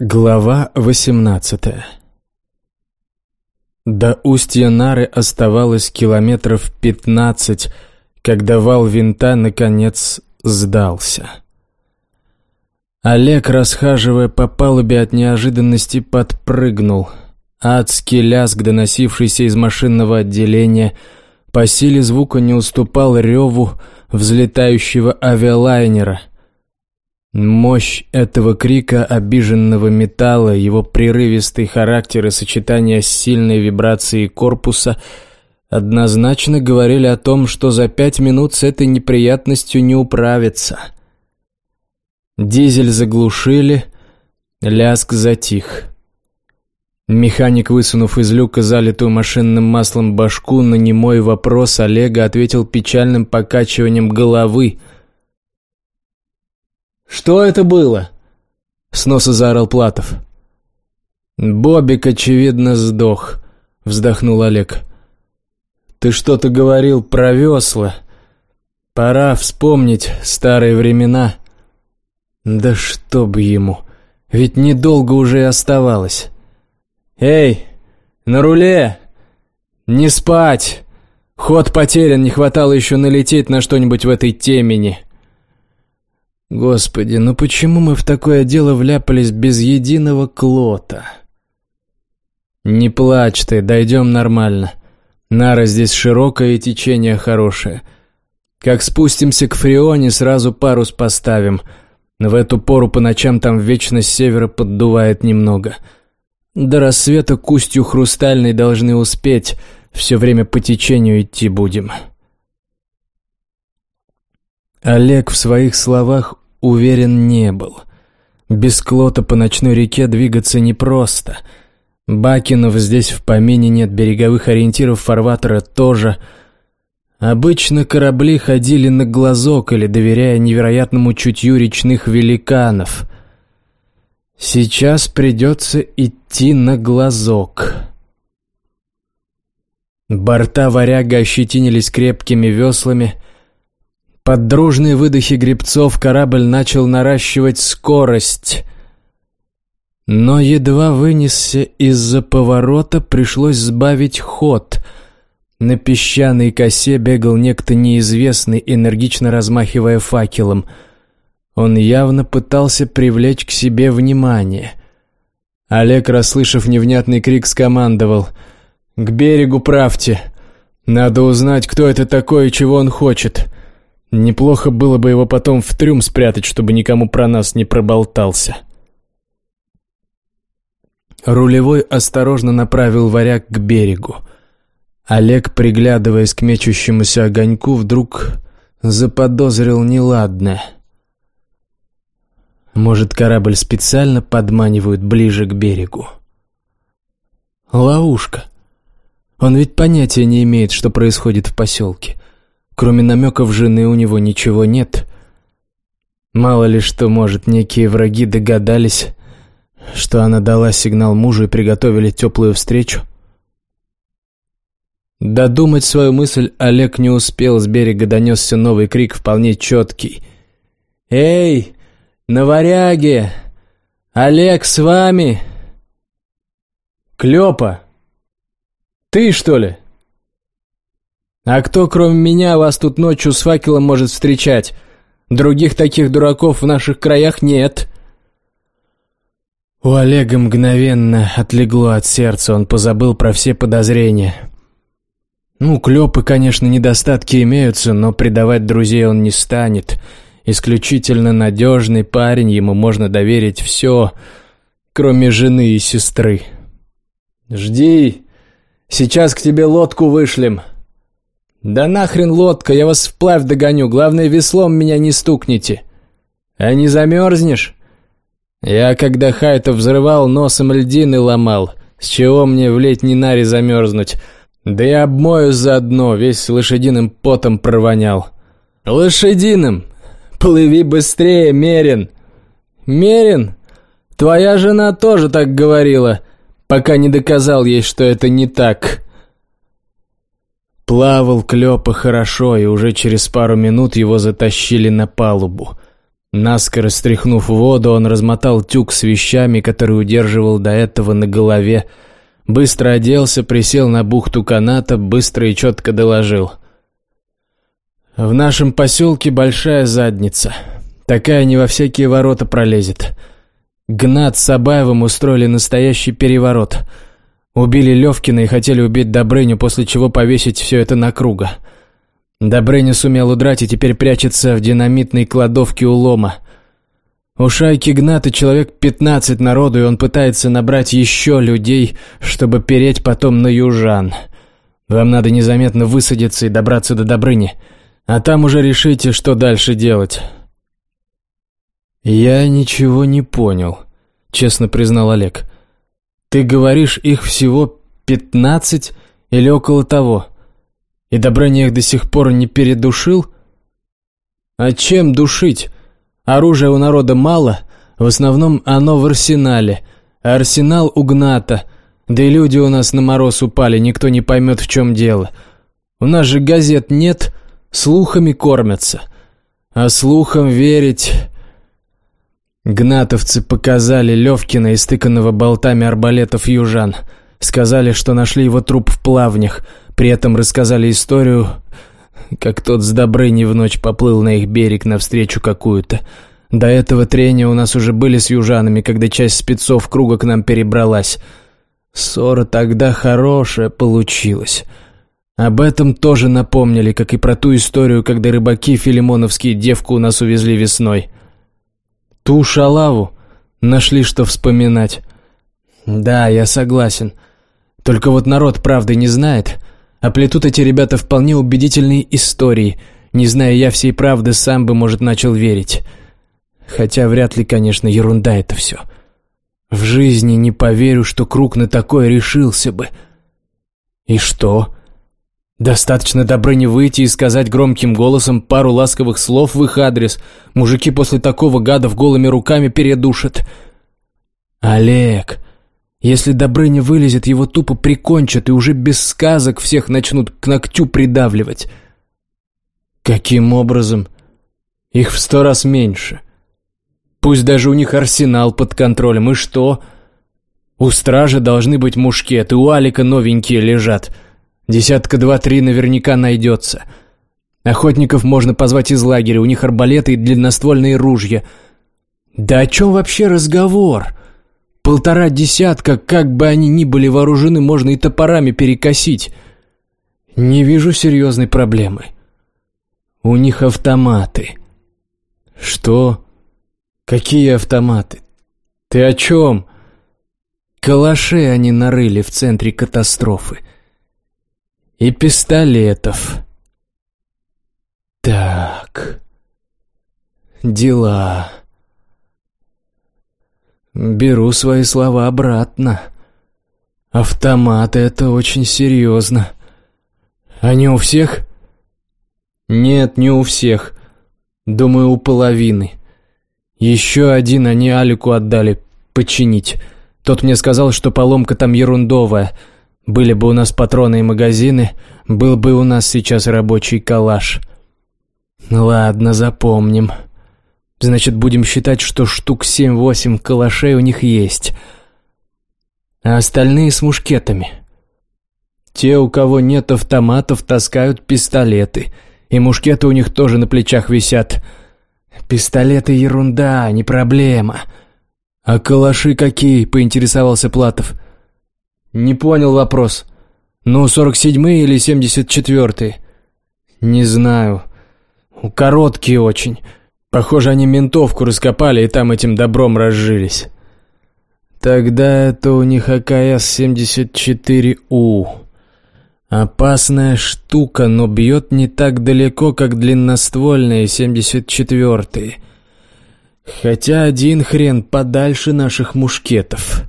Глава 18 До устья Нары оставалось километров пятнадцать, когда вал винта, наконец, сдался. Олег, расхаживая по палубе от неожиданности, подпрыгнул. Адский лязг, доносившийся из машинного отделения, по силе звука не уступал реву взлетающего авиалайнера — Мощь этого крика обиженного металла, его прерывистый характер и сочетание с сильной вибрацией корпуса однозначно говорили о том, что за пять минут с этой неприятностью не управиться. Дизель заглушили, лязг затих. Механик, высунув из люка залитую машинным маслом башку, на немой вопрос Олега ответил печальным покачиванием головы – «Что это было?» — с носа заорал Платов. «Бобик, очевидно, сдох», — вздохнул Олег. «Ты что-то говорил про весла. Пора вспомнить старые времена». «Да что бы ему, ведь недолго уже и оставалось». «Эй, на руле! Не спать! Ход потерян, не хватало еще налететь на что-нибудь в этой темени». Господи, ну почему мы в такое дело вляпались без единого клота? Не плачь ты, дойдем нормально. Нара здесь широкая и течение хорошее. Как спустимся к Фрионе, сразу парус поставим. В эту пору по ночам там вечно с севера поддувает немного. До рассвета к устью Хрустальной должны успеть. Все время по течению идти будем. Олег в своих словах уверен не был. Без Клота по ночной реке двигаться непросто. Бакинов здесь в помине нет, береговых ориентиров фарватера тоже. Обычно корабли ходили на глазок или доверяя невероятному чутью речных великанов. Сейчас придется идти на глазок. Борта варяга ощетинились крепкими веслами, под дружные выдохи гребцов корабль начал наращивать скорость. Но едва вынесся из-за поворота, пришлось сбавить ход. На песчаной косе бегал некто неизвестный, энергично размахивая факелом. Он явно пытался привлечь к себе внимание. Олег, расслышав невнятный крик, скомандовал «К берегу правьте! Надо узнать, кто это такой и чего он хочет!» Неплохо было бы его потом в трюм спрятать, чтобы никому про нас не проболтался. Рулевой осторожно направил варяг к берегу. Олег, приглядываясь к мечущемуся огоньку, вдруг заподозрил неладное. Может, корабль специально подманивают ближе к берегу? Ловушка. Он ведь понятия не имеет, что происходит в поселке. Кроме намеков жены у него ничего нет. Мало ли что, может, некие враги догадались, что она дала сигнал мужу и приготовили теплую встречу. Додумать свою мысль Олег не успел, с берега донесся новый крик, вполне четкий. «Эй, на! Олег с вами!» «Клёпа! Ты, что ли?» А кто, кроме меня, вас тут ночью с факелом может встречать? Других таких дураков в наших краях нет». У Олега мгновенно отлегло от сердца, он позабыл про все подозрения. Ну, клёпы, конечно, недостатки имеются, но предавать друзей он не станет. Исключительно надежный парень, ему можно доверить все, кроме жены и сестры. «Жди, сейчас к тебе лодку вышлем», «Да нахрен лодка, я вас вплавь догоню, главное, веслом меня не стукните». «А не замерзнешь?» «Я, когда Хайта взрывал, носом льдины ломал. С чего мне в летней наре замерзнуть? Да я обмоюсь заодно, весь лошадиным потом провонял». «Лошадиным? Плыви быстрее, Мерин!» «Мерин? Твоя жена тоже так говорила, пока не доказал ей, что это не так». Плавал Клёпа хорошо, и уже через пару минут его затащили на палубу. Наскоро стряхнув воду, он размотал тюк с вещами, который удерживал до этого на голове, быстро оделся, присел на бухту каната, быстро и четко доложил. «В нашем поселке большая задница. Такая не во всякие ворота пролезет. Гнат с Абаевым устроили настоящий переворот. Убили Левкина и хотели убить Добрыню, после чего повесить все это на круга. Добрыня сумел удрать и теперь прячется в динамитной кладовке у лома. У шайки Гната человек пятнадцать народу, и он пытается набрать еще людей, чтобы переть потом на южан. Вам надо незаметно высадиться и добраться до Добрыни, а там уже решите, что дальше делать». «Я ничего не понял», — честно признал Олег. «Ты говоришь, их всего пятнадцать или около того?» И Добрыня их до сих пор не передушил? А чем душить? Оружия у народа мало, в основном оно в арсенале. Арсенал у Гната. Да и люди у нас на мороз упали, никто не поймет, в чем дело. У нас же газет нет, слухами кормятся. А слухам верить... Гнатовцы показали Левкина, истыканного болтами арбалетов южан. Сказали, что нашли его труп в плавнях — при этом рассказали историю, как тот с Добрыней в ночь поплыл на их берег навстречу какую-то. До этого трения у нас уже были с южанами, когда часть спецов круга к нам перебралась. Ссора тогда хорошая получилась. Об этом тоже напомнили, как и про ту историю, когда рыбаки филимоновские девку у нас увезли весной. Ту шалаву нашли что вспоминать. Да, я согласен. Только вот народ правды не знает — а плетут эти ребята вполне убедительные истории. Не зная я всей правды, сам бы, может, начал верить. Хотя вряд ли, конечно, ерунда это все. В жизни не поверю, что Круг на такое решился бы. И что? Достаточно Добрыне выйти и сказать громким голосом пару ласковых слов в их адрес. Мужики после такого гадов голыми руками передушат. «Олег, если Добрыня вылезет, его тупо прикончат, и уже без сказок всех начнут к ногтю придавливать. Каким образом? Их в сто раз меньше. Пусть даже у них арсенал под контролем, и что? У стражи должны быть мушкеты, у Алика новенькие лежат. Десятка два-три наверняка найдется. Охотников можно позвать из лагеря, у них арбалеты и длинноствольные ружья. Да о чем вообще разговор? Полтора десятка, как бы они ни были вооружены, можно и топорами перекосить. Не вижу серьезной проблемы. У них автоматы. Что? Какие автоматы? Ты о чем? Калаши они нарыли в центре катастрофы. И пистолетов. Так. Дела. Беру свои слова обратно. Автоматы — это очень серьезно. Они у всех? Нет, не у всех. Думаю, у половины. Еще один они Алику отдали починить. Тот мне сказал, что поломка там ерундовая. Были бы у нас патроны и магазины, был бы у нас сейчас рабочий калаш. Ладно, запомним. Значит, будем считать, что штук семь-восемь калашей у них есть. А остальные с мушкетами. Те, у кого нет автоматов, таскают пистолеты. И мушкеты у них тоже на плечах висят. Пистолеты ерунда, не проблема. А калаши какие, поинтересовался Платов. Не понял вопрос. Ну, сорок седьмые или семьдесят четвертые? Не знаю. Короткие очень. Похоже, они ментовку раскопали и там этим добром разжились. Тогда это у них АКС-74У. Опасная штука, но бьет не так далеко, как длинноствольные 74-е. Хотя один хрен подальше наших мушкетов.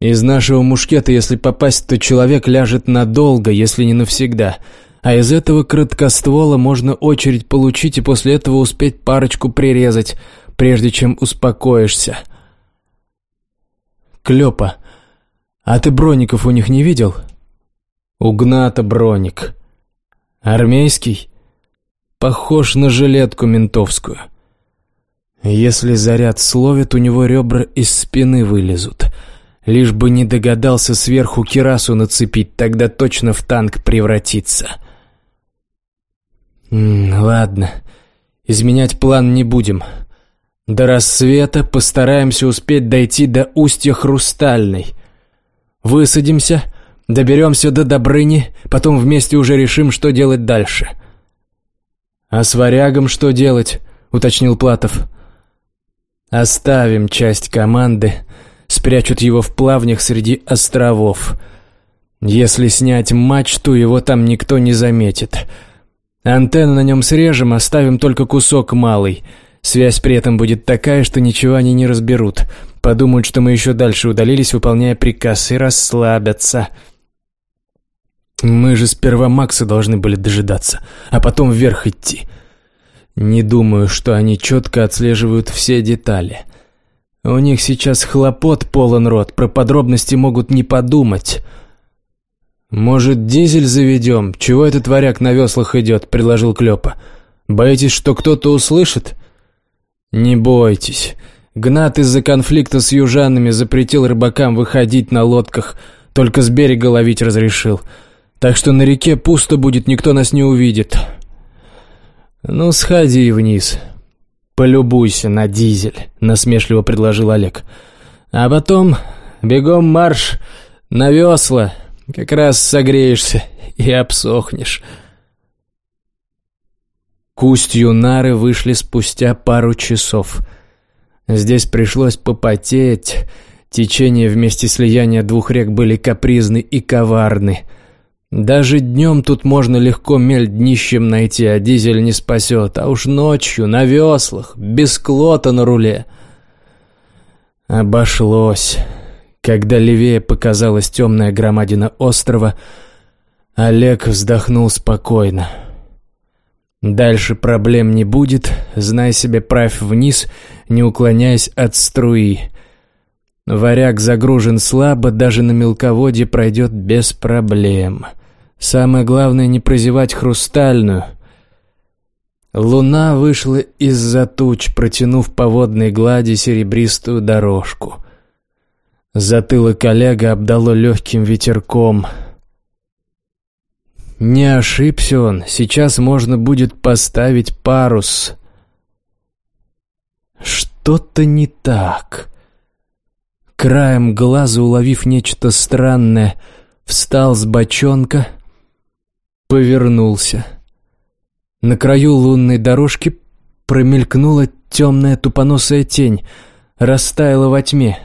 Из нашего мушкета, если попасть, то человек ляжет надолго, если не навсегда — а из этого краткоствола можно очередь получить и после этого успеть парочку прирезать, прежде чем успокоишься. Клёпа, а ты броников у них не видел? У Гната броник. Армейский? Похож на жилетку ментовскую. Если заряд словит, у него ребра из спины вылезут. Лишь бы не догадался сверху кирасу нацепить, тогда точно в танк превратится. Ладно, изменять план не будем. До рассвета постараемся успеть дойти до устья Хрустальной. Высадимся, доберемся до Добрыни, потом вместе уже решим, что делать дальше. «А с варягом что делать?» — уточнил Платов. «Оставим часть команды, спрячут его в плавнях среди островов. Если снять мачту, его там никто не заметит. Антенну на нем срежем, оставим только кусок малый. Связь при этом будет такая, что ничего они не разберут. Подумают, что мы еще дальше удалились, выполняя приказ, и расслабятся». Мы же сперва Макса должны были дожидаться, а потом вверх идти. Не думаю, что они четко отслеживают все детали. У них сейчас хлопот полон рот, про подробности могут не подумать. «Может, дизель заведем? Чего этот варяг на веслах идет?» — предложил Клёпа. «Боитесь, что кто-то услышит?» «Не бойтесь. Гнат из-за конфликта с южанами запретил рыбакам выходить на лодках, только с берега ловить разрешил. Так что на реке пусто будет, никто нас не увидит. Ну, сходи вниз. Полюбуйся на дизель, насмешливо предложил Олег. А потом бегом марш на весла, как раз согреешься и обсохнешь. К нары вышли спустя пару часов. Здесь пришлось попотеть. Течение вместе слияния двух рек были капризны и коварны — даже днем тут можно легко мель днищем найти, а дизель не спасет, а уж ночью, на веслах, без клота на руле. Обошлось. Когда левее показалась темная громадина острова, Олег вздохнул спокойно. Дальше проблем не будет, знай себе, правь вниз, не уклоняясь от струи. Варяг загружен слабо, даже на мелководье пройдет без проблем. Самое главное не прозевать хрустальную. Луна вышла из-за туч, протянув по водной глади серебристую дорожку. Затылок коллега обдало легким ветерком. Не ошибся он, сейчас можно будет поставить парус. Что-то не так. Краем глаза уловив нечто странное, встал с бочонка, повернулся. На краю лунной дорожки промелькнула темная тупоносая тень, растаяла во тьме.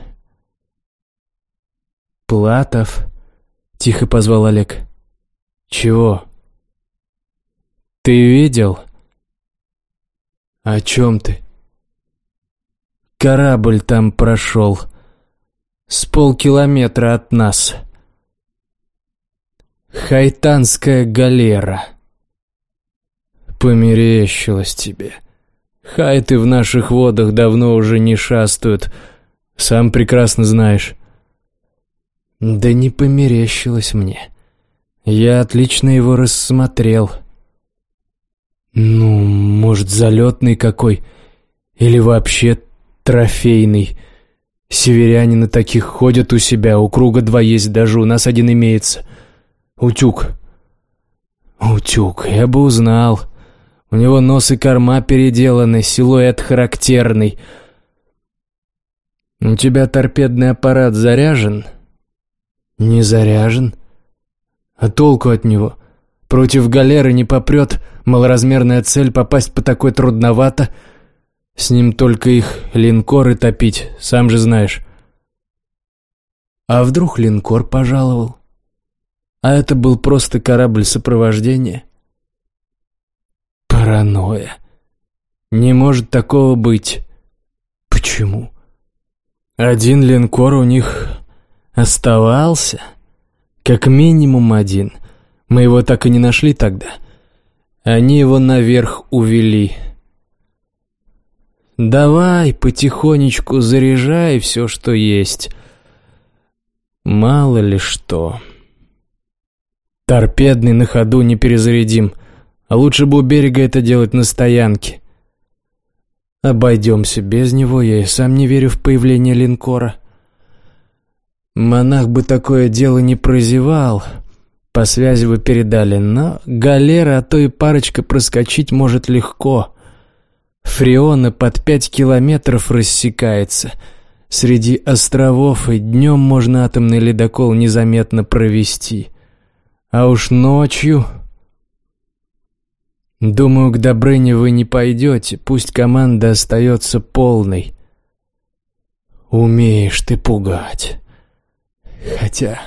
«Платов», — тихо позвал Олег. «Чего?» «Ты видел?» «О чем ты?» «Корабль там прошел», полкилометра от нас. Хайтанская галера. Померещилось тебе. Хайты в наших водах давно уже не шастают. Сам прекрасно знаешь. Да не померещилось мне. Я отлично его рассмотрел. Ну, может, залетный какой? Или вообще трофейный? Северяне на таких ходят у себя, у круга два есть даже, у нас один имеется. Утюг. Утюг, я бы узнал. У него нос и корма переделаны, силуэт характерный. У тебя торпедный аппарат заряжен? Не заряжен. А толку от него? Против галеры не попрет, малоразмерная цель, попасть по такой трудновато — с ним только их линкоры топить, сам же знаешь. А вдруг линкор пожаловал? А это был просто корабль сопровождения? Паранойя. Не может такого быть. Почему? Один линкор у них оставался. Как минимум один. Мы его так и не нашли тогда. Они его наверх увели. Давай потихонечку заряжай все, что есть. Мало ли что. Торпедный на ходу не перезарядим. А лучше бы у берега это делать на стоянке. Обойдемся без него, я и сам не верю в появление линкора. Монах бы такое дело не прозевал. По связи вы передали, но галера, а то и парочка проскочить может легко. Фреона под пять километров рассекается. Среди островов и днем можно атомный ледокол незаметно провести. А уж ночью... Думаю, к Добрыне вы не пойдете, пусть команда остается полной. Умеешь ты пугать. Хотя...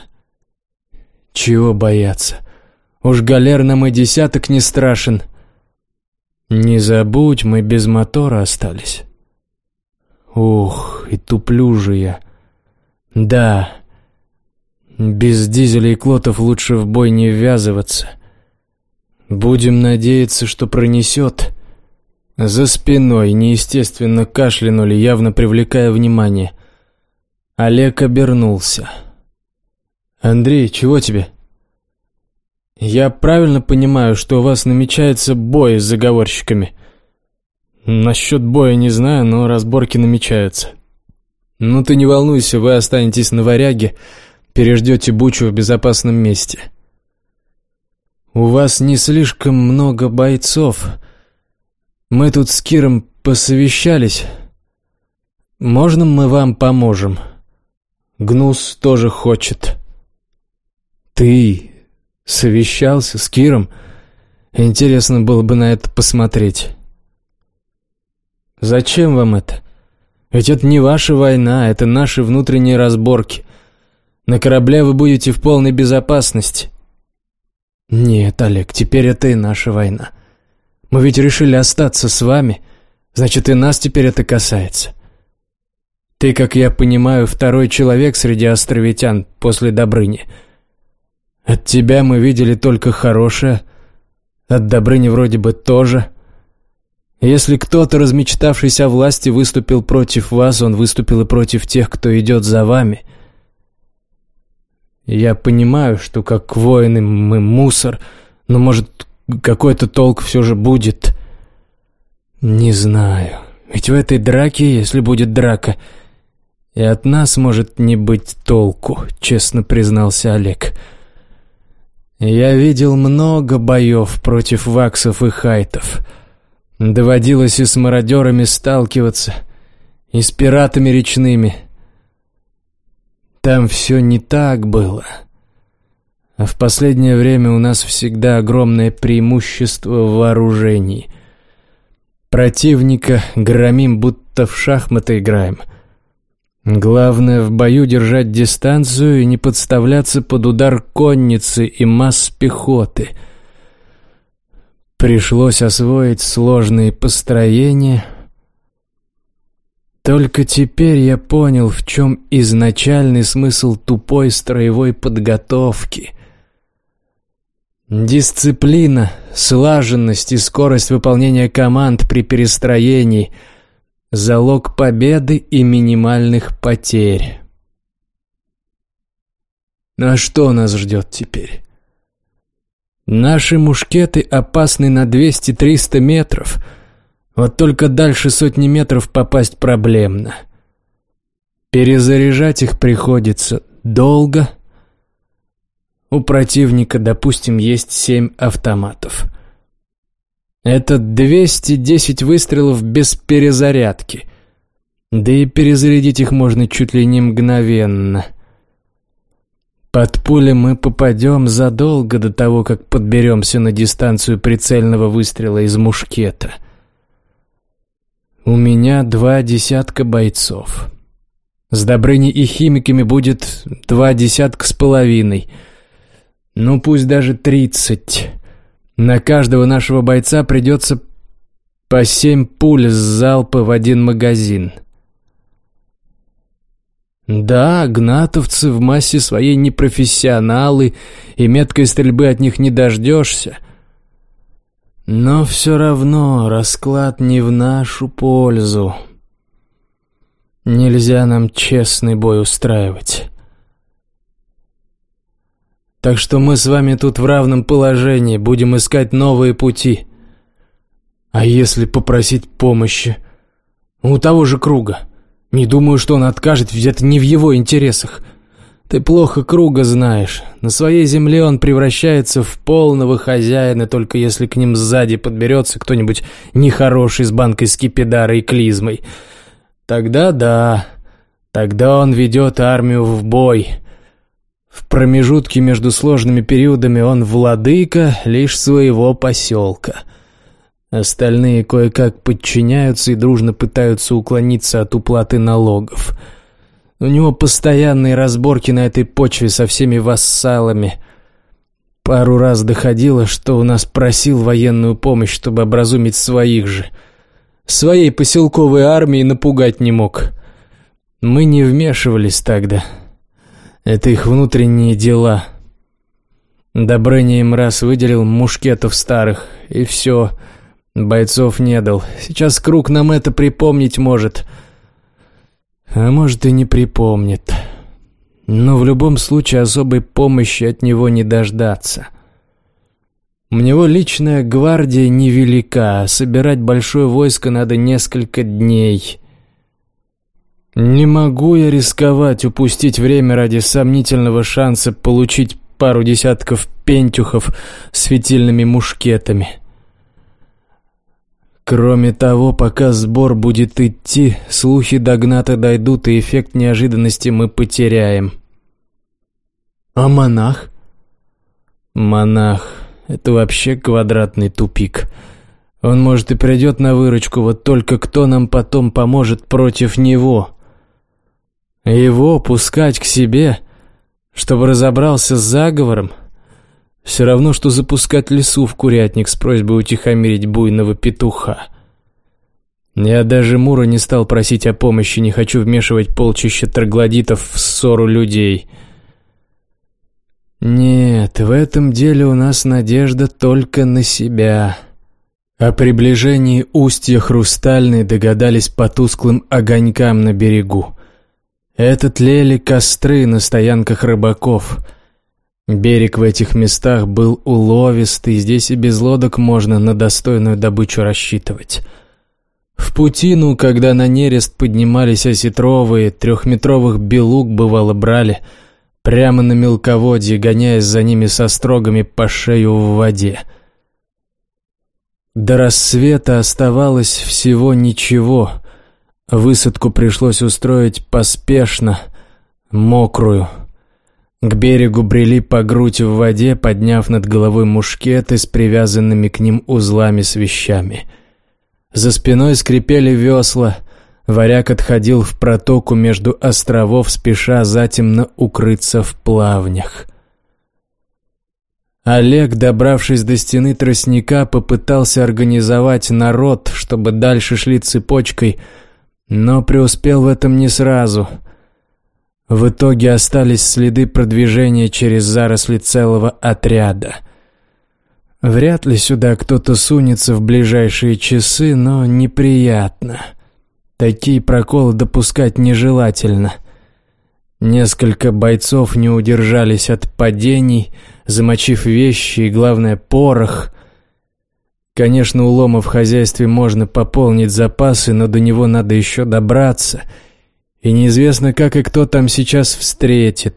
Чего бояться? Уж галер нам и десяток не страшен. Не забудь, мы без мотора остались. Ух, и туплю же я. Да, без дизеля и клотов лучше в бой не ввязываться. — Будем надеяться, что пронесет. За спиной неестественно кашлянули, явно привлекая внимание. Олег обернулся. «Андрей, чего тебе?» «Я правильно понимаю, что у вас намечается бой с заговорщиками?» «Насчет боя не знаю, но разборки намечаются». «Ну ты не волнуйся, вы останетесь на варяге, переждете бучу в безопасном месте». «У вас не слишком много бойцов. Мы тут с Киром посовещались. Можно мы вам поможем? Гнус тоже хочет». «Ты совещался с Киром? Интересно было бы на это посмотреть». «Зачем вам это? Ведь это не ваша война, это наши внутренние разборки. На корабле вы будете в полной безопасности». «Нет, Олег, теперь это и наша война. Мы ведь решили остаться с вами, значит, и нас теперь это касается. Ты, как я понимаю, второй человек среди островитян после Добрыни. От тебя мы видели только хорошее, от Добрыни вроде бы тоже. Если кто-то, размечтавшийся о власти, выступил против вас, он выступил и против тех, кто идет за вами». Я понимаю, что как воины мы мусор, но, может, какой-то толк все же будет. Не знаю. Ведь в этой драке, если будет драка, и от нас может не быть толку, честно признался Олег. Я видел много боев против ваксов и хайтов. Доводилось и с мародерами сталкиваться, и с пиратами речными — там все не так было. А в последнее время у нас всегда огромное преимущество в вооружении. Противника громим, будто в шахматы играем. Главное в бою держать дистанцию и не подставляться под удар конницы и масс пехоты. Пришлось освоить сложные построения — только теперь я понял, в чем изначальный смысл тупой строевой подготовки. Дисциплина, слаженность и скорость выполнения команд при перестроении – залог победы и минимальных потерь. А что нас ждет теперь? Наши мушкеты опасны на 200-300 метров – вот только дальше сотни метров попасть проблемно. Перезаряжать их приходится долго. У противника, допустим, есть семь автоматов. Это 210 выстрелов без перезарядки. Да и перезарядить их можно чуть ли не мгновенно. Под пули мы попадем задолго до того, как подберемся на дистанцию прицельного выстрела из мушкета — у меня два десятка бойцов. С Добрыней и химиками будет два десятка с половиной. Ну, пусть даже тридцать. На каждого нашего бойца придется по семь пуль с залпа в один магазин. Да, гнатовцы в массе своей непрофессионалы, и меткой стрельбы от них не дождешься. Но все равно расклад не в нашу пользу. Нельзя нам честный бой устраивать. Так что мы с вами тут в равном положении, будем искать новые пути. А если попросить помощи У того же круга. Не думаю, что он откажет, ведь это не в его интересах. Ты плохо круга знаешь. На своей земле он превращается в полного хозяина, только если к ним сзади подберется кто-нибудь нехороший с банкой скипидара и клизмой. Тогда да, тогда он ведет армию в бой. В промежутке между сложными периодами он владыка лишь своего поселка. Остальные кое-как подчиняются и дружно пытаются уклониться от уплаты налогов. У него постоянные разборки на этой почве со всеми вассалами. Пару раз доходило, что у нас просил военную помощь, чтобы образумить своих же. Своей поселковой армии напугать не мог. Мы не вмешивались тогда. Это их внутренние дела. Добрыня им раз выделил мушкетов старых, и все. Бойцов не дал. Сейчас Круг нам это припомнить может. А может и не припомнит. Но в любом случае особой помощи от него не дождаться. У него личная гвардия невелика, а собирать большое войско надо несколько дней. Не могу я рисковать, упустить время ради сомнительного шанса получить пару десятков пентюхов светильными мушкетами. Кроме того, пока сбор будет идти, слухи догната дойдут, и эффект неожиданности мы потеряем. А монах? Монах — это вообще квадратный тупик. Он, может, и придет на выручку, вот только кто нам потом поможет против него? Его пускать к себе, чтобы разобрался с заговором? Все равно, что запускать лесу в курятник с просьбой утихомирить буйного петуха. Я даже Мура не стал просить о помощи, не хочу вмешивать полчища троглодитов в ссору людей. Нет, в этом деле у нас надежда только на себя. О приближении устья Хрустальной догадались по тусклым огонькам на берегу. Это тлели костры на стоянках рыбаков. Берег в этих местах был уловистый, здесь и без лодок можно на достойную добычу рассчитывать. В путину, когда на нерест поднимались осетровые, трехметровых белуг бывало брали, прямо на мелководье, гоняясь за ними со строгами по шею в воде. До рассвета оставалось всего ничего, Высадку пришлось устроить поспешно, мокрую. К берегу брели по грудь в воде, подняв над головой мушкеты с привязанными к ним узлами с вещами. За спиной скрипели весла, варяг отходил в протоку между островов, спеша затемно укрыться в плавнях. Олег, добравшись до стены тростника, попытался организовать народ, чтобы дальше шли цепочкой – но преуспел в этом не сразу. В итоге остались следы продвижения через заросли целого отряда. Вряд ли сюда кто-то сунется в ближайшие часы, но неприятно. Такие проколы допускать нежелательно. Несколько бойцов не удержались от падений, замочив вещи и, главное, порох — Конечно, у Лома в хозяйстве можно пополнить запасы, но до него надо еще добраться. И неизвестно, как и кто там сейчас встретит.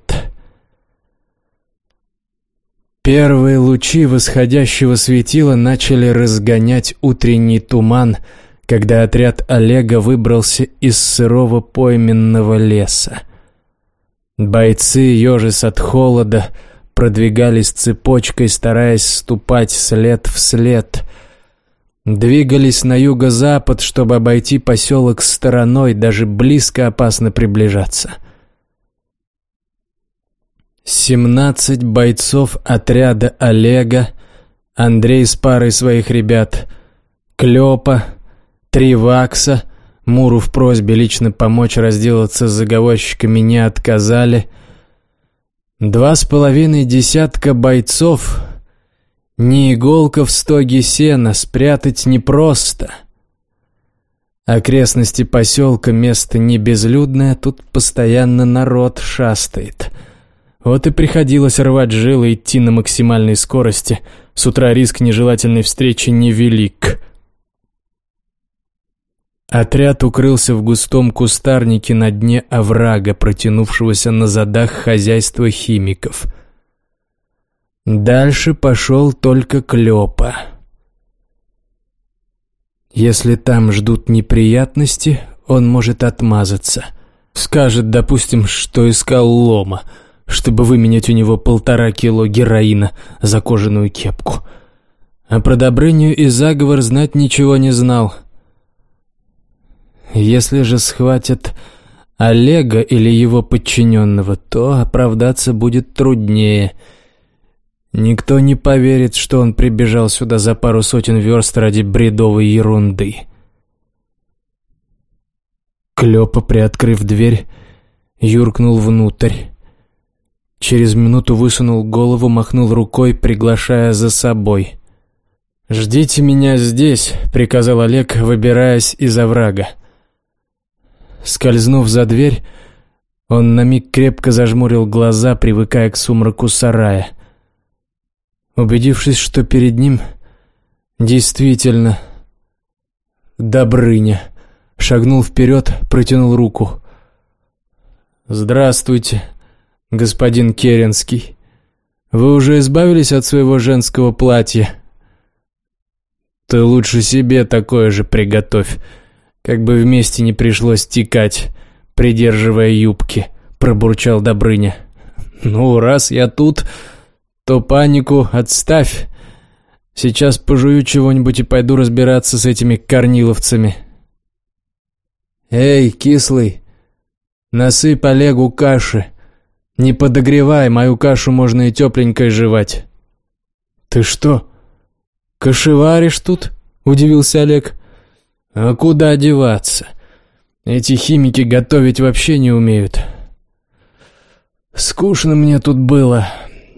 Первые лучи восходящего светила начали разгонять утренний туман, когда отряд Олега выбрался из сырого пойменного леса. Бойцы, ежес от холода, продвигались цепочкой, стараясь ступать след в след — Двигались на юго-запад, чтобы обойти поселок стороной, даже близко опасно приближаться. Семнадцать бойцов отряда Олега, Андрей с парой своих ребят, Клёпа, три Вакса, Муру в просьбе лично помочь разделаться с заговорщиками не отказали. Два с половиной десятка бойцов — не иголка в стоге сена, спрятать непросто. Окрестности поселка место не безлюдное, тут постоянно народ шастает. Вот и приходилось рвать жилы идти на максимальной скорости. С утра риск нежелательной встречи невелик. Отряд укрылся в густом кустарнике на дне оврага, протянувшегося на задах хозяйства химиков. Дальше пошел только Клёпа. Если там ждут неприятности, он может отмазаться. Скажет, допустим, что искал лома, чтобы выменять у него полтора кило героина за кожаную кепку. А про Добрыню и заговор знать ничего не знал — если же схватят Олега или его подчиненного, то оправдаться будет труднее. Никто не поверит, что он прибежал сюда за пару сотен верст ради бредовой ерунды. Клёпа, приоткрыв дверь, юркнул внутрь. Через минуту высунул голову, махнул рукой, приглашая за собой. «Ждите меня здесь», — приказал Олег, выбираясь из оврага. Скользнув за дверь, он на миг крепко зажмурил глаза, привыкая к сумраку сарая. Убедившись, что перед ним действительно Добрыня, шагнул вперед, протянул руку. «Здравствуйте, господин Керенский. Вы уже избавились от своего женского платья?» «Ты лучше себе такое же приготовь», как бы вместе не пришлось текать, придерживая юбки, пробурчал Добрыня. Ну, раз я тут, то панику отставь. Сейчас пожую чего-нибудь и пойду разбираться с этими корниловцами. Эй, кислый, насыпь Олегу каши. Не подогревай, мою кашу можно и тепленькой жевать. Ты что, кашеваришь тут? Удивился Олег. А куда деваться? Эти химики готовить вообще не умеют. Скучно мне тут было.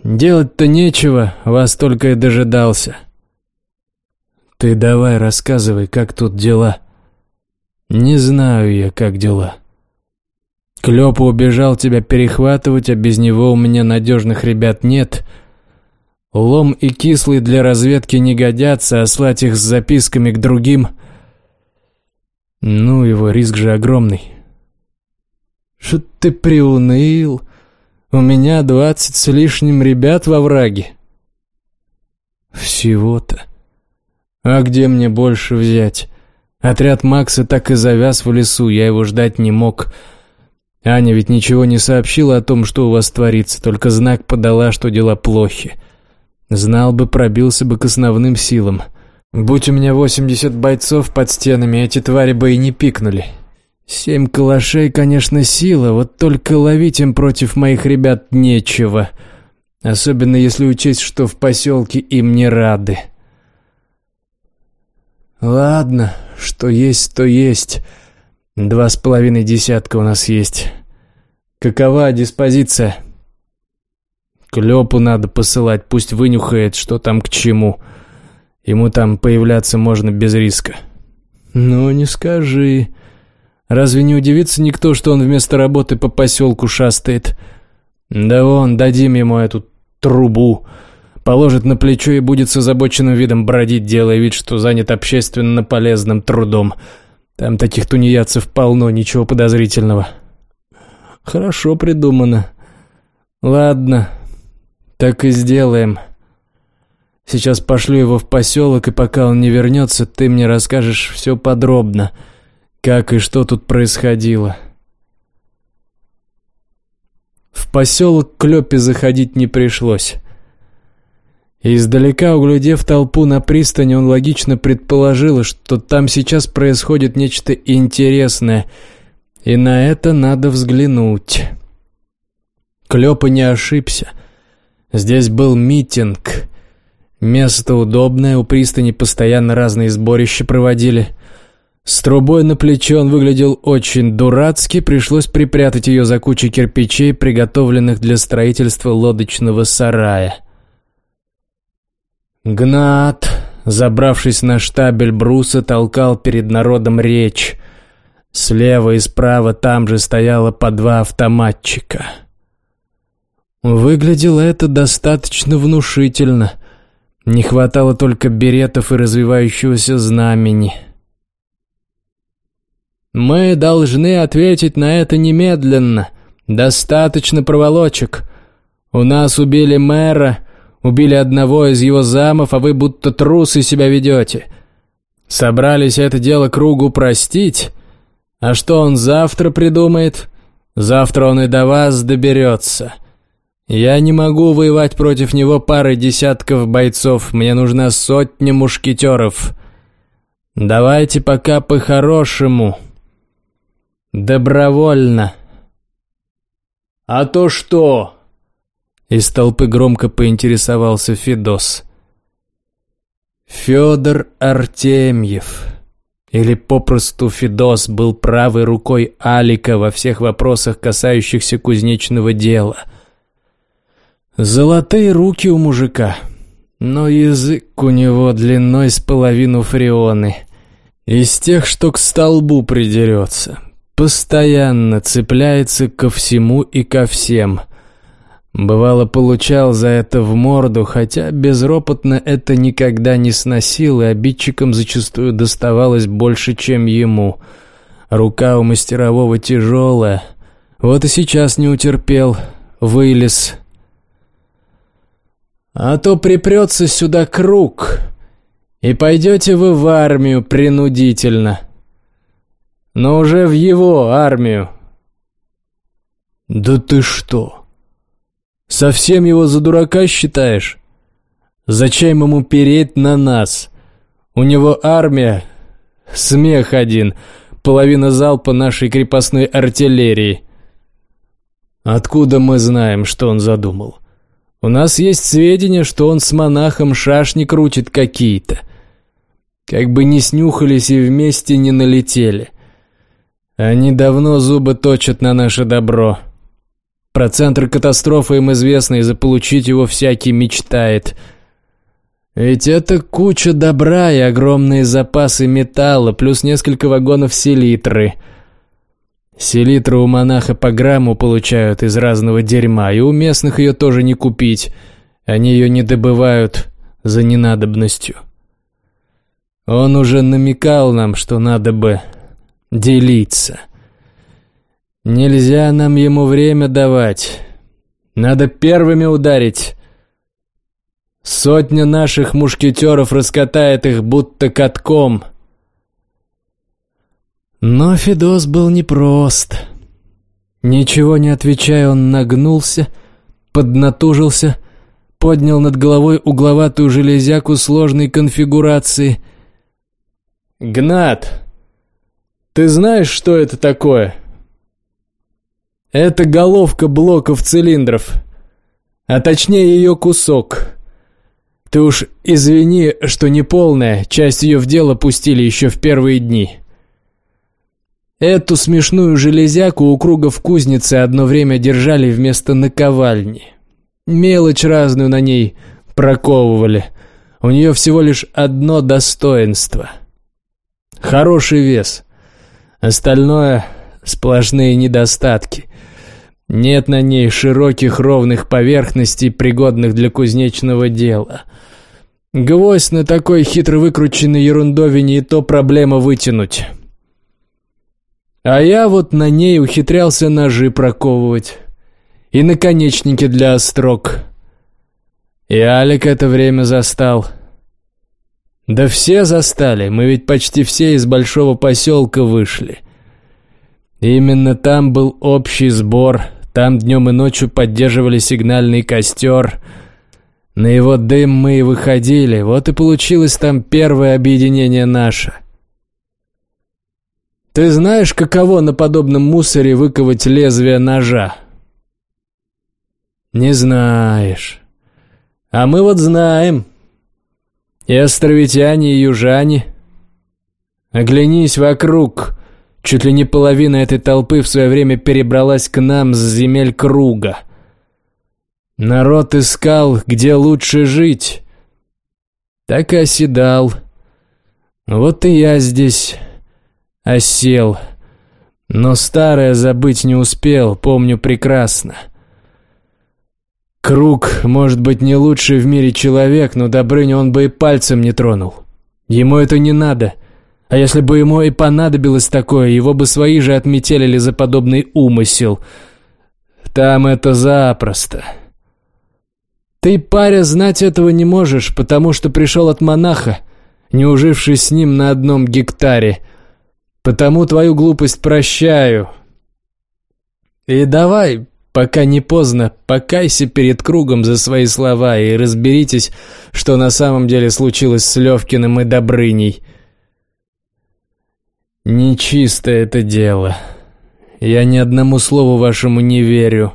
Делать-то нечего, вас только и дожидался. Ты давай рассказывай, как тут дела. Не знаю я, как дела. Клёпа убежал тебя перехватывать, а без него у меня надежных ребят нет. Лом и кислый для разведки не годятся, а слать их с записками к другим ну, его риск же огромный. Что ты приуныл? У меня двадцать с лишним ребят во враге. Всего-то. А где мне больше взять? Отряд Макса так и завяз в лесу, я его ждать не мог. Аня ведь ничего не сообщила о том, что у вас творится, только знак подала, что дела плохи. Знал бы, пробился бы к основным силам. — Будь у меня восемьдесят бойцов под стенами, эти твари бы и не пикнули. Семь калашей, конечно, сила, вот только ловить им против моих ребят нечего. Особенно если учесть, что в поселке им не рады. Ладно, что есть, то есть. Два с половиной десятка у нас есть. Какова диспозиция? Клёпу надо посылать, пусть вынюхает, что там к чему. — Ему там появляться можно без риска. Ну, не скажи. Разве не удивится никто, что он вместо работы по поселку шастает? Да вон, дадим ему эту трубу. Положит на плечо и будет с озабоченным видом бродить, делая вид, что занят общественно полезным трудом. Там таких тунеядцев полно, ничего подозрительного. Хорошо придумано. Ладно, так и сделаем. Сейчас пошлю его в поселок, и пока он не вернется, ты мне расскажешь все подробно, как и что тут происходило. В поселок Клёпе заходить не пришлось. Издалека, углядев толпу на пристани, он логично предположил, что там сейчас происходит нечто интересное, и на это надо взглянуть. Клёпа не ошибся. Здесь был митинг — Место удобное, у пристани постоянно разные сборища проводили. С трубой на плече он выглядел очень дурацки, пришлось припрятать ее за кучей кирпичей, приготовленных для строительства лодочного сарая. Гнат, забравшись на штабель бруса, толкал перед народом речь. Слева и справа там же стояло по два автоматчика. Выглядело это достаточно внушительно — не хватало только беретов и развивающегося знамени. Мы должны ответить на это немедленно. Достаточно проволочек. У нас убили мэра, убили одного из его замов, а вы будто трусы себя ведете. Собрались это дело кругу простить? А что он завтра придумает? Завтра он и до вас доберется. Я не могу воевать против него пары десятков бойцов, мне нужна сотня мушкетеров. Давайте пока по-хорошему. Добровольно. А то что? Из толпы громко поинтересовался Федос. Федор Артемьев, или попросту Федос, был правой рукой Алика во всех вопросах, касающихся кузнечного дела – Золотые руки у мужика, но язык у него длиной с половину фреоны. Из тех, что к столбу придерется. Постоянно цепляется ко всему и ко всем. Бывало, получал за это в морду, хотя безропотно это никогда не сносил, и обидчикам зачастую доставалось больше, чем ему. Рука у мастерового тяжелая. Вот и сейчас не утерпел, вылез, а то припрется сюда круг, и пойдете вы в армию принудительно. Но уже в его армию. Да ты что? Совсем его за дурака считаешь? Зачем ему переть на нас? У него армия, смех один, половина залпа нашей крепостной артиллерии. Откуда мы знаем, что он задумал? У нас есть сведения, что он с монахом шашни крутит какие-то. Как бы не снюхались и вместе не налетели. Они давно зубы точат на наше добро. Про центр катастрофы им известно, и заполучить его всякий мечтает. Ведь это куча добра и огромные запасы металла, плюс несколько вагонов селитры — Селитры у монаха по грамму получают из разного дерьма, и у местных ее тоже не купить. Они ее не добывают за ненадобностью. Он уже намекал нам, что надо бы делиться. Нельзя нам ему время давать. Надо первыми ударить. Сотня наших мушкетеров раскатает их будто катком — но Федос был непрост. Ничего не отвечая, он нагнулся, поднатужился, поднял над головой угловатую железяку сложной конфигурации. «Гнат, ты знаешь, что это такое?» «Это головка блоков цилиндров, а точнее ее кусок. Ты уж извини, что не полная, часть ее в дело пустили еще в первые дни». Эту смешную железяку у круга в кузнице одно время держали вместо наковальни. Мелочь разную на ней проковывали. У нее всего лишь одно достоинство. Хороший вес. Остальное — сплошные недостатки. Нет на ней широких ровных поверхностей, пригодных для кузнечного дела. Гвоздь на такой хитро выкрученной ерундовине и то проблема вытянуть. А я вот на ней ухитрялся ножи проковывать. И наконечники для острог. И Алик это время застал. Да все застали, мы ведь почти все из большого поселка вышли. Именно там был общий сбор, там днем и ночью поддерживали сигнальный костер. На его дым мы и выходили, вот и получилось там первое объединение наше — ты знаешь, каково на подобном мусоре выковать лезвие ножа? Не знаешь. А мы вот знаем. И островитяне, и южане. Оглянись вокруг. Чуть ли не половина этой толпы в свое время перебралась к нам с земель круга. Народ искал, где лучше жить. Так и оседал. Вот и я здесь осел. Но старое забыть не успел, помню прекрасно. Круг, может быть, не лучший в мире человек, но Добрыню он бы и пальцем не тронул. Ему это не надо. А если бы ему и понадобилось такое, его бы свои же отметелили за подобный умысел. Там это запросто. Ты, паря, знать этого не можешь, потому что пришел от монаха, не ужившись с ним на одном гектаре. Потому твою глупость прощаю. И давай, пока не поздно, покайся перед кругом за свои слова и разберитесь, что на самом деле случилось с Левкиным и Добрыней. Нечисто это дело. Я ни одному слову вашему не верю.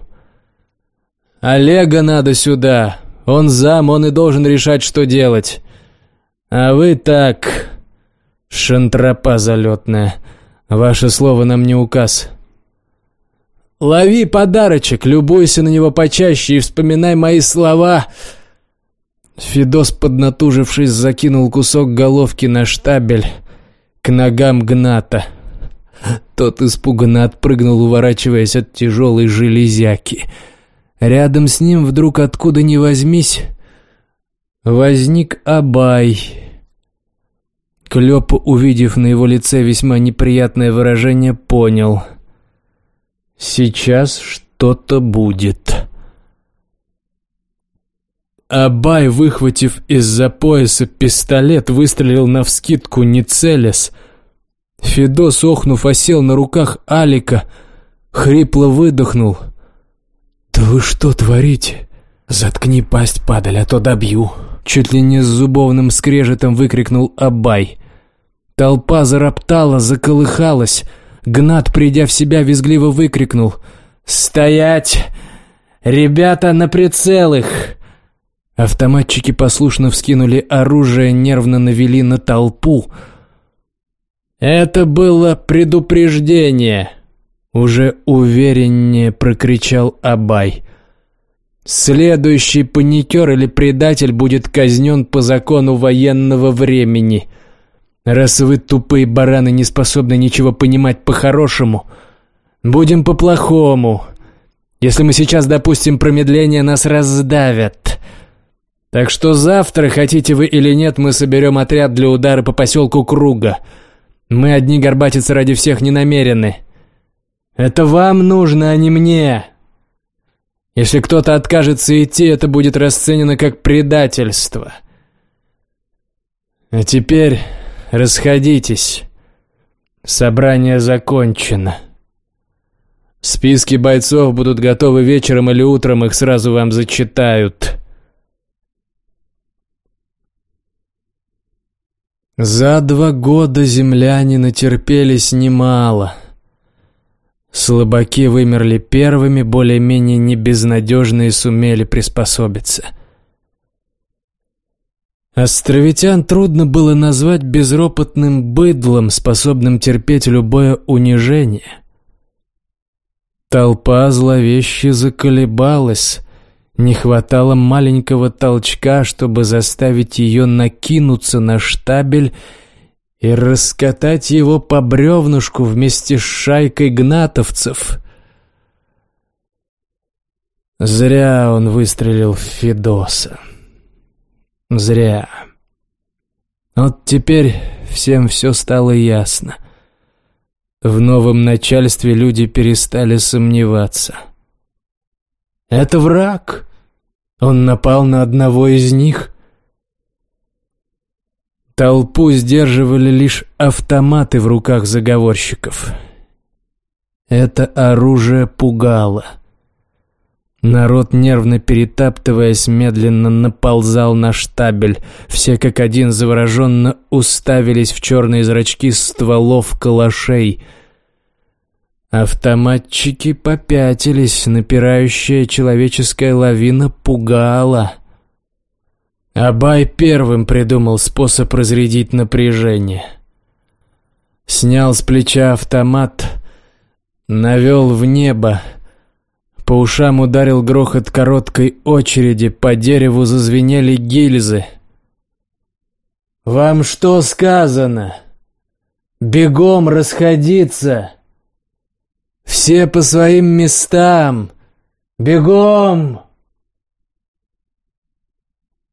Олега надо сюда. Он зам, он и должен решать, что делать. А вы так... Шантропа залетная. Ваше слово нам не указ. Лови подарочек, любуйся на него почаще и вспоминай мои слова. Федос, поднатужившись, закинул кусок головки на штабель к ногам Гната. Тот испуганно отпрыгнул, уворачиваясь от тяжелой железяки. Рядом с ним вдруг откуда ни возьмись возник Абай. Клёп, увидев на его лице весьма неприятное выражение, понял. «Сейчас что-то будет». Абай, выхватив из-за пояса пистолет, выстрелил навскидку, не целясь. Федос, охнув, осел на руках Алика, хрипло выдохнул. «Да вы что творите? Заткни пасть, падаль, а то добью!» Чуть ли не с зубовным скрежетом выкрикнул Абай. Толпа зароптала, заколыхалась. Гнат, придя в себя, визгливо выкрикнул. «Стоять! Ребята на прицелах!» Автоматчики послушно вскинули оружие, нервно навели на толпу. «Это было предупреждение!» Уже увереннее прокричал Абай. «Следующий паникер или предатель будет казнен по закону военного времени. Раз вы, тупые бараны, не способны ничего понимать по-хорошему, будем по-плохому. Если мы сейчас допустим промедление, нас раздавят». Так что завтра, хотите вы или нет, мы соберем отряд для удара по поселку Круга. Мы одни горбатиться ради всех не намерены. Это вам нужно, а не мне. Если кто-то откажется идти, это будет расценено как предательство. А теперь расходитесь. Собрание закончено. Списки бойцов будут готовы вечером или утром, их сразу вам зачитают. За два года земляне натерпелись немало. Слабаки вымерли первыми, более-менее небезнадежные сумели приспособиться. Островитян трудно было назвать безропотным быдлом, способным терпеть любое унижение. Толпа зловеще заколебалась, не хватало маленького толчка, чтобы заставить ее накинуться на штабель и раскатать его по бревнушку вместе с шайкой гнатовцев. Зря он выстрелил в Федоса. Зря. Вот теперь всем все стало ясно. В новом начальстве люди перестали сомневаться. Это враг. Он напал на одного из них. Толпу сдерживали лишь автоматы в руках заговорщиков. Это оружие пугало. Народ, нервно перетаптываясь, медленно наползал на штабель. Все как один завороженно уставились в черные зрачки стволов калашей — Автоматчики попятились, напирающая человеческая лавина пугала. Абай первым придумал способ разрядить напряжение. Снял с плеча автомат, навел в небо, по ушам ударил грохот короткой очереди, по дереву зазвенели гильзы. «Вам что сказано? Бегом расходиться!» Все по своим местам! Бегом!»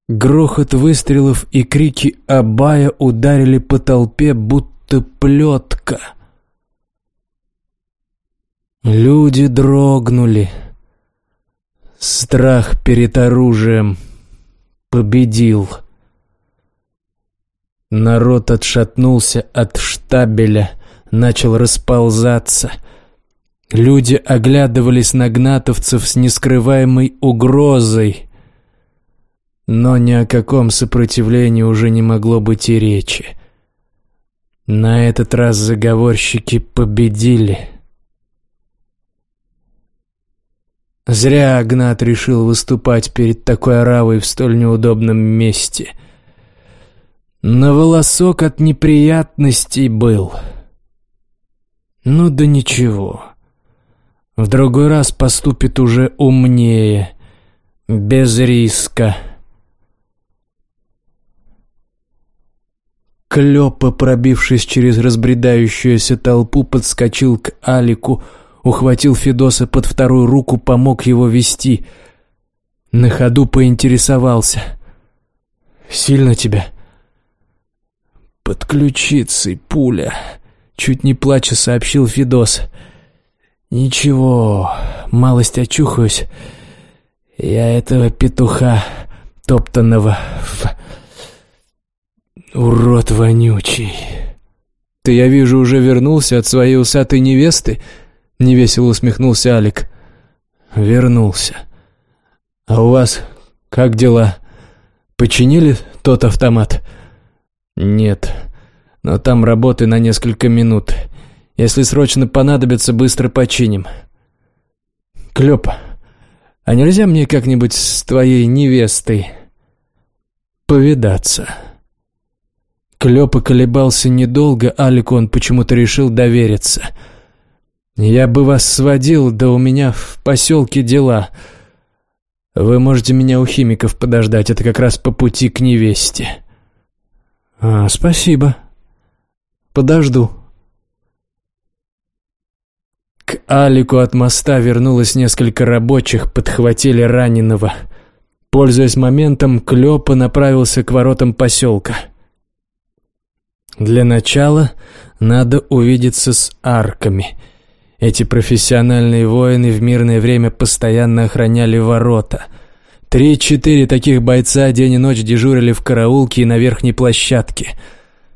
Грохот выстрелов и крики Абая ударили по толпе, будто плетка. Люди дрогнули. Страх перед оружием победил. Народ отшатнулся от штабеля, начал расползаться. Люди оглядывались на гнатовцев с нескрываемой угрозой. Но ни о каком сопротивлении уже не могло быть и речи. На этот раз заговорщики победили. Зря Агнат решил выступать перед такой оравой в столь неудобном месте. На волосок от неприятностей был. Ну да ничего. В другой раз поступит уже умнее, без риска. Клёпа, пробившись через разбредающуюся толпу, подскочил к Алику, ухватил Федоса под вторую руку, помог его вести. На ходу поинтересовался. «Сильно тебя?» «Под ключицей пуля», — чуть не плача сообщил Федос. «Ничего, малость очухаюсь. Я этого петуха топтанного в... Урод вонючий!» «Ты, я вижу, уже вернулся от своей усатой невесты?» Невесело усмехнулся Алик. Вернулся. А у вас как дела? Починили тот автомат? Нет. Но там работы на несколько минут. Если срочно понадобится, быстро починим. Клёп, а нельзя мне как-нибудь с твоей невестой повидаться?» Клёпа колебался недолго, Алику он почему-то решил довериться – «Я бы вас сводил, да у меня в поселке дела. Вы можете меня у химиков подождать, это как раз по пути к невесте». «А, спасибо. Подожду». К Алику от моста вернулось несколько рабочих, подхватили раненого. Пользуясь моментом, Клёпа направился к воротам поселка. Для начала надо увидеться с арками — эти профессиональные воины в мирное время постоянно охраняли ворота. Три-четыре таких бойца день и ночь дежурили в караулке и на верхней площадке.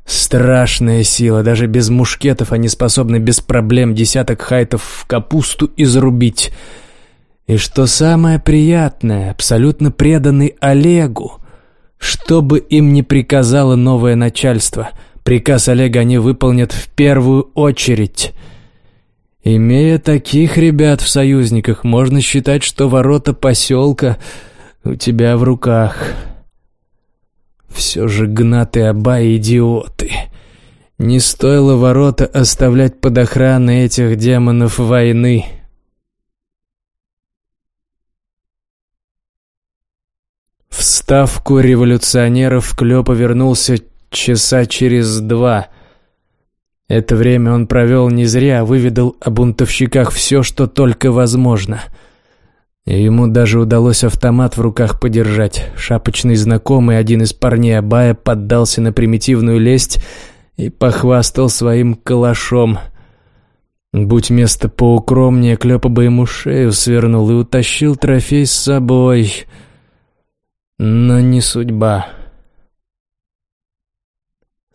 Страшная сила, даже без мушкетов они способны без проблем десяток хайтов в капусту изрубить. И что самое приятное, абсолютно преданный Олегу. Что бы им ни приказало новое начальство, приказ Олега они выполнят в первую очередь — Имея таких ребят в союзниках, можно считать, что ворота поселка у тебя в руках. Все же гнаты оба идиоты. Не стоило ворота оставлять под охраной этих демонов войны. В ставку революционеров Клёпа вернулся часа через два — это время он провел не зря, а выведал о бунтовщиках все, что только возможно. И ему даже удалось автомат в руках подержать. Шапочный знакомый, один из парней Абая, поддался на примитивную лесть и похвастал своим калашом. Будь место поукромнее, Клёпа бы ему шею свернул и утащил трофей с собой. Но не судьба.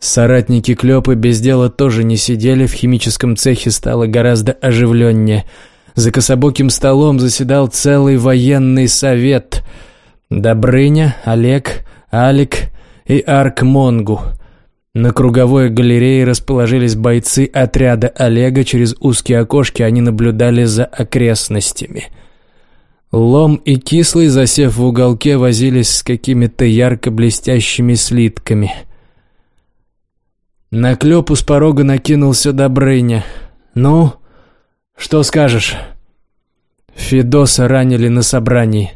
Соратники Клёпы без дела тоже не сидели, в химическом цехе стало гораздо оживленнее. За кособоким столом заседал целый военный совет. Добрыня, Олег, Алик и Арк Монгу. На круговой галерее расположились бойцы отряда Олега, через узкие окошки они наблюдали за окрестностями. Лом и Кислый, засев в уголке, возились с какими-то ярко блестящими слитками – на клёпу с порога накинулся Добрыня. «Ну, что скажешь?» Федоса ранили на собрании.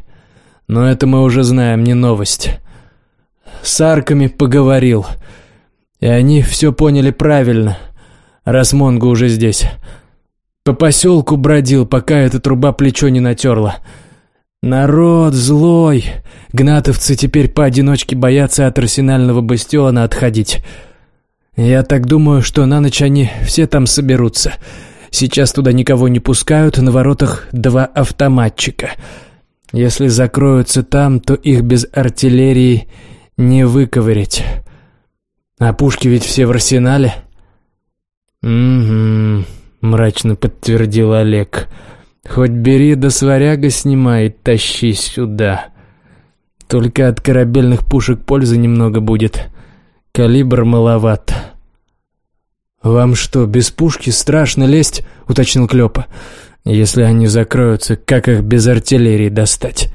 Но это мы уже знаем, не новость. С арками поговорил. И они все поняли правильно, раз Монго уже здесь. По поселку бродил, пока эта труба плечо не натерла. Народ злой. Гнатовцы теперь поодиночке боятся от арсенального бастиона отходить. «Я так думаю, что на ночь они все там соберутся. Сейчас туда никого не пускают, на воротах два автоматчика. Если закроются там, то их без артиллерии не выковырять. А пушки ведь все в арсенале». «Угу», — мрачно подтвердил Олег. «Хоть бери да сваряга снимай тащи сюда. Только от корабельных пушек пользы немного будет. Калибр маловат». «Вам что, без пушки страшно лезть?» — уточнил Клёпа. «Если они закроются, как их без артиллерии достать?»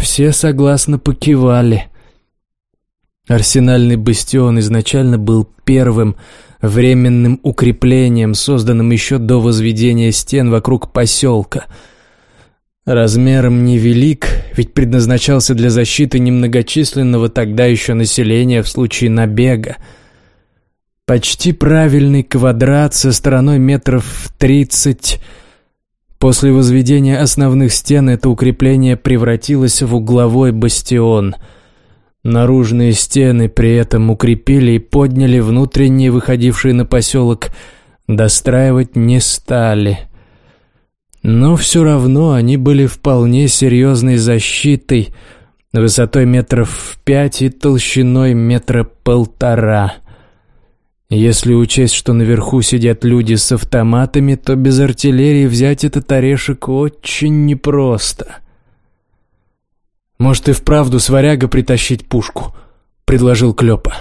Все согласно покивали. Арсенальный бастион изначально был первым временным укреплением, созданным еще до возведения стен вокруг поселка. Размером невелик, ведь предназначался для защиты немногочисленного тогда еще населения в случае набега. Почти правильный квадрат со стороной метров тридцать. После возведения основных стен это укрепление превратилось в угловой бастион. Наружные стены при этом укрепили и подняли внутренние, выходившие на поселок, достраивать не стали. Но все равно они были вполне серьезной защитой, высотой метров пять и толщиной метра полтора. Если учесть, что наверху сидят люди с автоматами, то без артиллерии взять этот орешек очень непросто. «Может, и вправду с варяга притащить пушку?» — предложил Клёпа.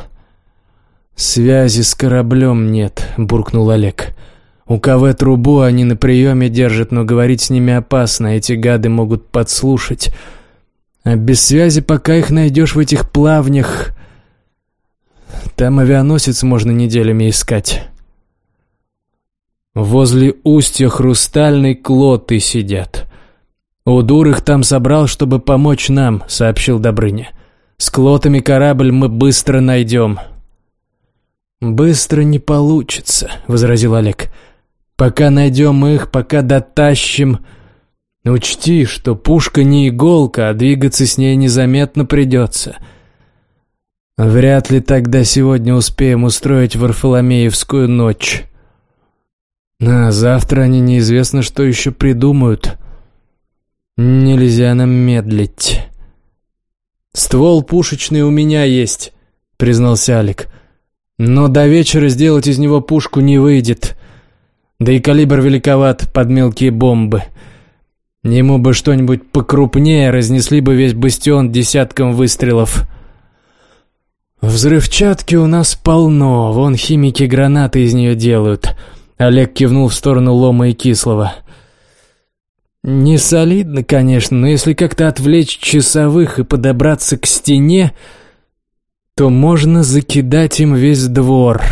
«Связи с кораблем нет», — буркнул Олег. «У КВ трубу они на приеме держат, но говорить с ними опасно, эти гады могут подслушать. А без связи, пока их найдешь в этих плавнях, там авианосец можно неделями искать. Возле устья хрустальной клоты сидят. Удур их там собрал, чтобы помочь нам, сообщил Добрыня. С клотами корабль мы быстро найдем. Быстро не получится, возразил Олег. Пока найдем их, пока дотащим... Учти, что пушка не иголка, а двигаться с ней незаметно придется. — Вряд ли тогда сегодня успеем устроить Варфоломеевскую ночь. А завтра они неизвестно, что еще придумают. Нельзя нам медлить. «Ствол пушечный у меня есть», — признался Алик. «Но до вечера сделать из него пушку не выйдет. Да и калибр великоват под мелкие бомбы. Ему бы что-нибудь покрупнее, разнесли бы весь бастион десятком выстрелов». «Взрывчатки у нас полно, вон химики гранаты из нее делают». Олег кивнул в сторону Лома и Кислого. «Не солидно, конечно, но если как-то отвлечь часовых и подобраться к стене, то можно закидать им весь двор».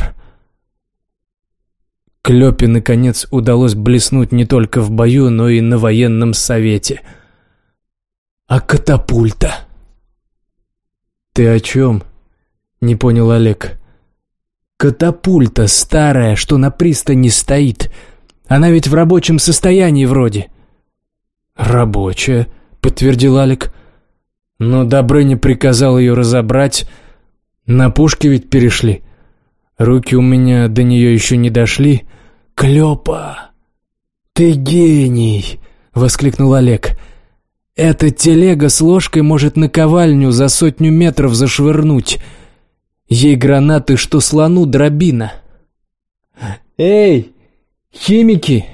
Клёпе, наконец, удалось блеснуть не только в бою, но и на военном совете. «А катапульта?» «Ты о чем?» Не понял Олег. Катапульта старая, что на пристани стоит. Она ведь в рабочем состоянии вроде. Рабочая, подтвердил Алик. Но Добрыня приказал ее разобрать. На пушки ведь перешли. Руки у меня до нее еще не дошли. Клёпа! Ты гений! Воскликнул Олег. Эта телега с ложкой может наковальню за сотню метров зашвырнуть. Ей гранаты, что слону дробина. «Эй, химики!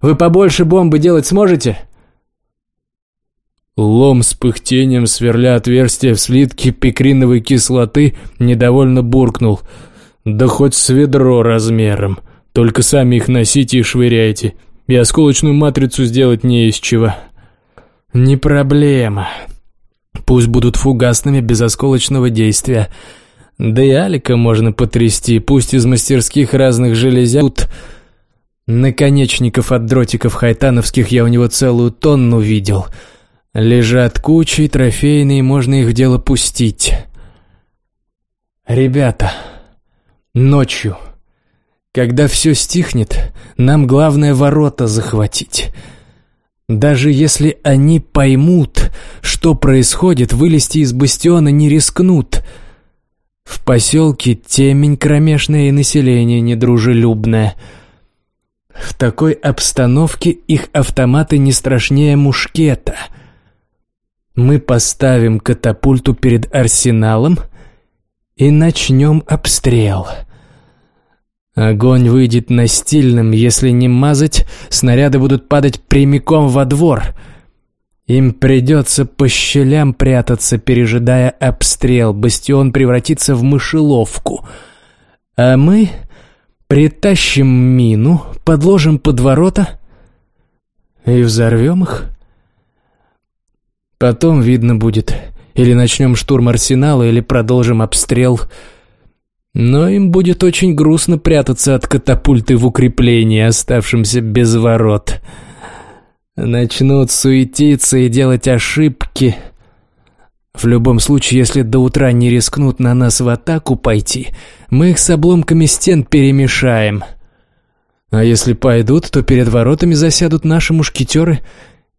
Вы побольше бомбы делать сможете?» Лом с пыхтением, сверля отверстие в слитке пикриновой кислоты, недовольно буркнул. «Да хоть с ведро размером. Только сами их носите и швыряйте. И осколочную матрицу сделать не из чего». «Не проблема. Пусть будут фугасными без осколочного действия». Да и Алика можно потрясти, пусть из мастерских разных железят. Наконечников от дротиков хайтановских я у него целую тонну видел. Лежат кучей, трофейные, можно их в дело пустить. Ребята, ночью, когда все стихнет, нам главное ворота захватить. Даже если они поймут, что происходит, вылезти из бастиона не рискнут — В поселке темень кромешная и население недружелюбное. В такой обстановке их автоматы не страшнее мушкета. Мы поставим катапульту перед арсеналом и начнем обстрел. Огонь выйдет настильным, если не мазать, снаряды будут падать прямиком во двор — им придется по щелям прятаться, пережидая обстрел. Бастион превратится в мышеловку. А мы притащим мину, подложим под ворота и взорвем их. Потом видно будет, или начнем штурм арсенала, или продолжим обстрел. Но им будет очень грустно прятаться от катапульты в укреплении, оставшимся без ворот. — Начнут суетиться и делать ошибки. В любом случае, если до утра не рискнут на нас в атаку пойти, мы их с обломками стен перемешаем. А если пойдут, то перед воротами засядут наши мушкетеры.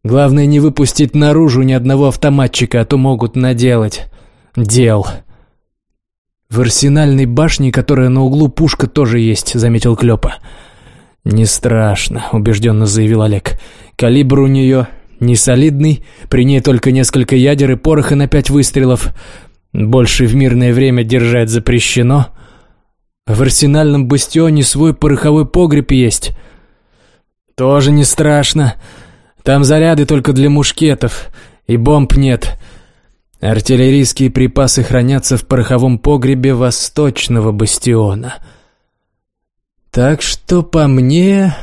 Главное не выпустить наружу ни одного автоматчика, а то могут наделать дел. В арсенальной башне, которая на углу пушка, тоже есть, заметил Клёпа. «Не страшно», — убежденно заявил Олег. Калибр у нее не солидный, при ней только несколько ядер и пороха на пять выстрелов. Больше в мирное время держать запрещено. В арсенальном бастионе свой пороховой погреб есть. Тоже не страшно. Там заряды только для мушкетов, и бомб нет. Артиллерийские припасы хранятся в пороховом погребе восточного бастиона. Так что по мне...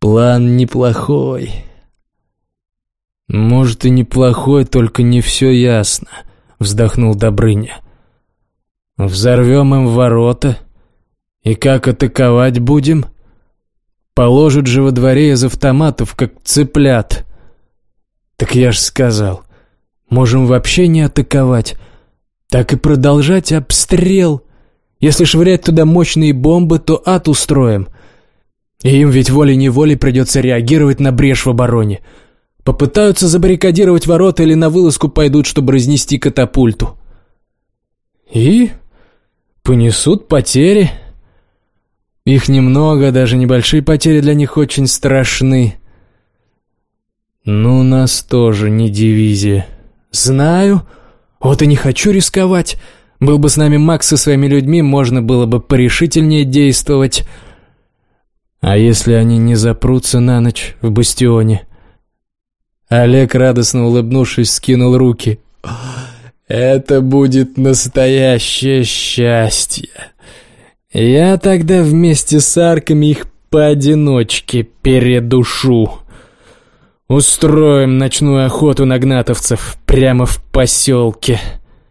План неплохой. Может и неплохой, только не все ясно, вздохнул Добрыня. Взорвем им ворота. И как атаковать будем? Положат же во дворе из автоматов, как цыплят. Так я ж сказал, можем вообще не атаковать. Так и продолжать обстрел. Если швырять туда мощные бомбы, то ад устроим. И им ведь волей-неволей придется реагировать на брешь в обороне. Попытаются забаррикадировать ворота или на вылазку пойдут, чтобы разнести катапульту. И понесут потери. Их немного, даже небольшие потери для них очень страшны. Ну, нас тоже не дивизия. Знаю. Вот и не хочу рисковать. Был бы с нами Макс со своими людьми, можно было бы порешительнее действовать. А если они не запрутся на ночь в бастионе? Олег, радостно улыбнувшись, скинул руки. «Это будет настоящее счастье. Я тогда вместе с арками их поодиночке передушу. Устроим ночную охоту на гнатовцев прямо в поселке».